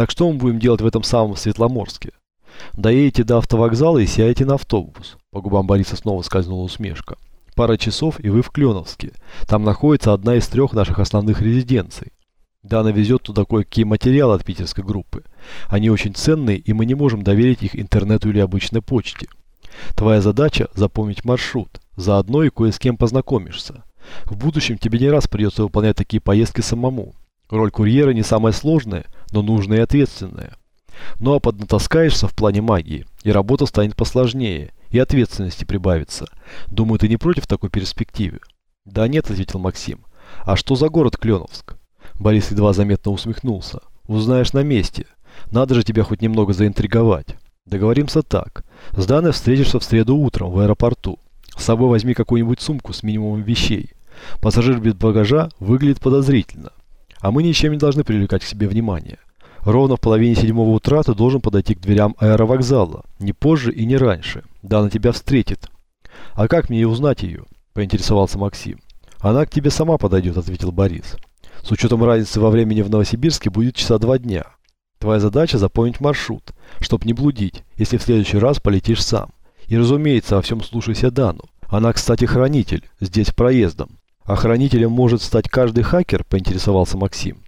Так что мы будем делать в этом самом Светломорске? Доедете до автовокзала и сядете на автобус. По губам Бориса снова скользнула усмешка. Пара часов, и вы в Кленовске. Там находится одна из трех наших основных резиденций. Дана везет туда кое-какие материалы от питерской группы. Они очень ценные, и мы не можем доверить их интернету или обычной почте. Твоя задача – запомнить маршрут. Заодно и кое с кем познакомишься. В будущем тебе не раз придется выполнять такие поездки самому. Роль курьера не самая сложная, но нужная и ответственная. Ну а поднатаскаешься в плане магии, и работа станет посложнее, и ответственности прибавится. Думаю, ты не против такой перспективы? Да нет, ответил Максим. А что за город Кленовск? Борис едва заметно усмехнулся. Узнаешь на месте. Надо же тебя хоть немного заинтриговать. Договоримся так. С Даной встретишься в среду утром в аэропорту. С собой возьми какую-нибудь сумку с минимумом вещей. Пассажир без багажа выглядит подозрительно. А мы ничем не должны привлекать к себе внимание. Ровно в половине седьмого утра ты должен подойти к дверям аэровокзала. Не позже и не раньше. Да, она тебя встретит. А как мне узнать ее? Поинтересовался Максим. Она к тебе сама подойдет, ответил Борис. С учетом разницы во времени в Новосибирске будет часа два дня. Твоя задача запомнить маршрут, чтобы не блудить, если в следующий раз полетишь сам. И разумеется, во всем слушайся Дану. Она, кстати, хранитель, здесь проездом. А хранителем может стать каждый хакер, поинтересовался Максим.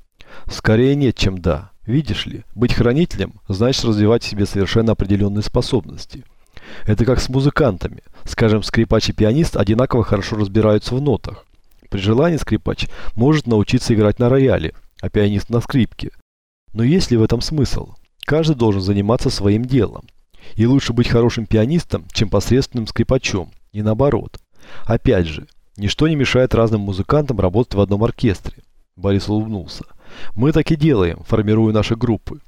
Скорее нет, чем да. Видишь ли, быть хранителем значит развивать в себе совершенно определенные способности. Это как с музыкантами. Скажем, скрипач и пианист одинаково хорошо разбираются в нотах. При желании скрипач может научиться играть на рояле, а пианист на скрипке. Но есть ли в этом смысл? Каждый должен заниматься своим делом. И лучше быть хорошим пианистом, чем посредственным скрипачом, и наоборот. Опять же, ничто не мешает разным музыкантам работать в одном оркестре. Борис улыбнулся. Мы так и делаем, формируя наши группы.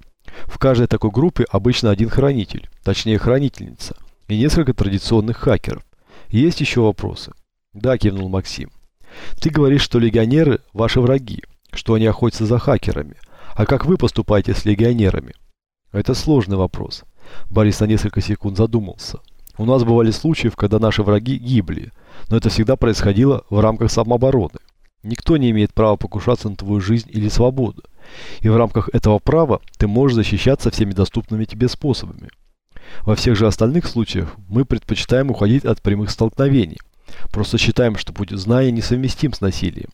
В каждой такой группе обычно один хранитель, точнее хранительница, и несколько традиционных хакеров. Есть еще вопросы? Да, кивнул Максим. Ты говоришь, что легионеры – ваши враги, что они охотятся за хакерами. А как вы поступаете с легионерами? Это сложный вопрос. Борис на несколько секунд задумался. У нас бывали случаи, когда наши враги гибли, но это всегда происходило в рамках самообороны. Никто не имеет права покушаться на твою жизнь или свободу. И в рамках этого права ты можешь защищаться всеми доступными тебе способами. Во всех же остальных случаях мы предпочитаем уходить от прямых столкновений. Просто считаем, что путь знания несовместим с насилием.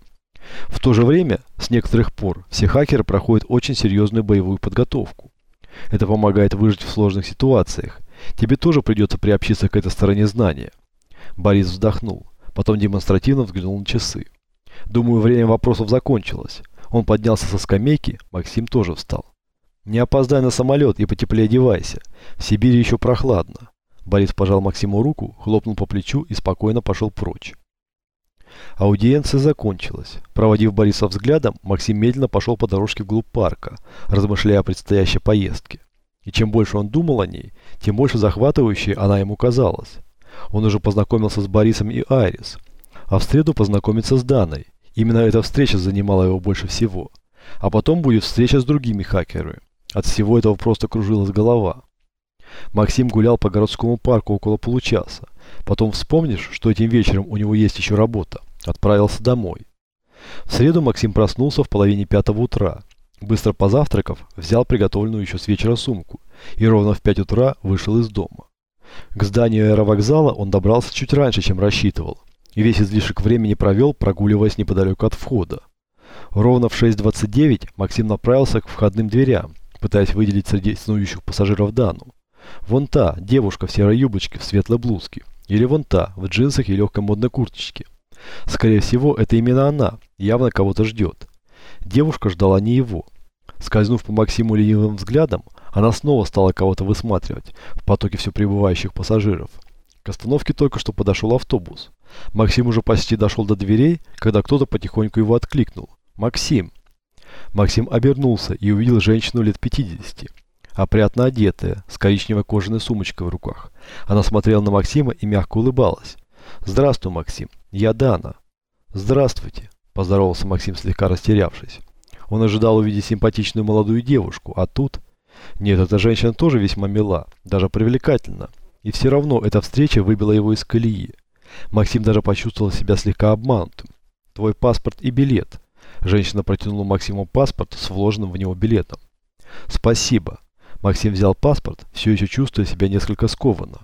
В то же время, с некоторых пор, все хакеры проходят очень серьезную боевую подготовку. Это помогает выжить в сложных ситуациях. Тебе тоже придется приобщиться к этой стороне знания. Борис вздохнул, потом демонстративно взглянул на часы. Думаю, время вопросов закончилось. Он поднялся со скамейки, Максим тоже встал. Не опоздай на самолет и потеплее одевайся. В Сибири еще прохладно. Борис пожал Максиму руку, хлопнул по плечу и спокойно пошел прочь. Аудиенция закончилась. Проводив Бориса взглядом, Максим медленно пошел по дорожке вглубь парка, размышляя о предстоящей поездке. И чем больше он думал о ней, тем больше захватывающей она ему казалась. Он уже познакомился с Борисом и Айрис, а в среду познакомится с Даной. Именно эта встреча занимала его больше всего. А потом будет встреча с другими хакерами. От всего этого просто кружилась голова. Максим гулял по городскому парку около получаса. Потом вспомнишь, что этим вечером у него есть еще работа. Отправился домой. В среду Максим проснулся в половине пятого утра. Быстро позавтракав, взял приготовленную еще с вечера сумку и ровно в пять утра вышел из дома. К зданию аэровокзала он добрался чуть раньше, чем рассчитывал и весь излишек времени провел, прогуливаясь неподалеку от входа. Ровно в 6.29 Максим направился к входным дверям, пытаясь выделить среди снующих пассажиров Дану. Вон та, девушка в серой юбочке, в светлой блузке. Или вон та, в джинсах и легкой модной курточке. Скорее всего, это именно она, явно кого-то ждет. Девушка ждала не его. Скользнув по Максиму ленивым взглядом, она снова стала кого-то высматривать в потоке все прибывающих пассажиров. К остановке только что подошел автобус. Максим уже почти дошел до дверей, когда кто-то потихоньку его откликнул. «Максим!» Максим обернулся и увидел женщину лет 50, опрятно одетая, с коричневой кожаной сумочкой в руках. Она смотрела на Максима и мягко улыбалась. «Здравствуй, Максим. Я Дана». «Здравствуйте», – поздоровался Максим, слегка растерявшись. Он ожидал увидеть симпатичную молодую девушку, а тут... Нет, эта женщина тоже весьма мила, даже привлекательна. И все равно эта встреча выбила его из колеи. Максим даже почувствовал себя слегка обманутым. «Твой паспорт и билет». Женщина протянула Максиму паспорт с вложенным в него билетом. Спасибо. Максим взял паспорт, все еще чувствуя себя несколько скованно.